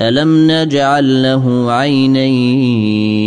الم نجعل له عينين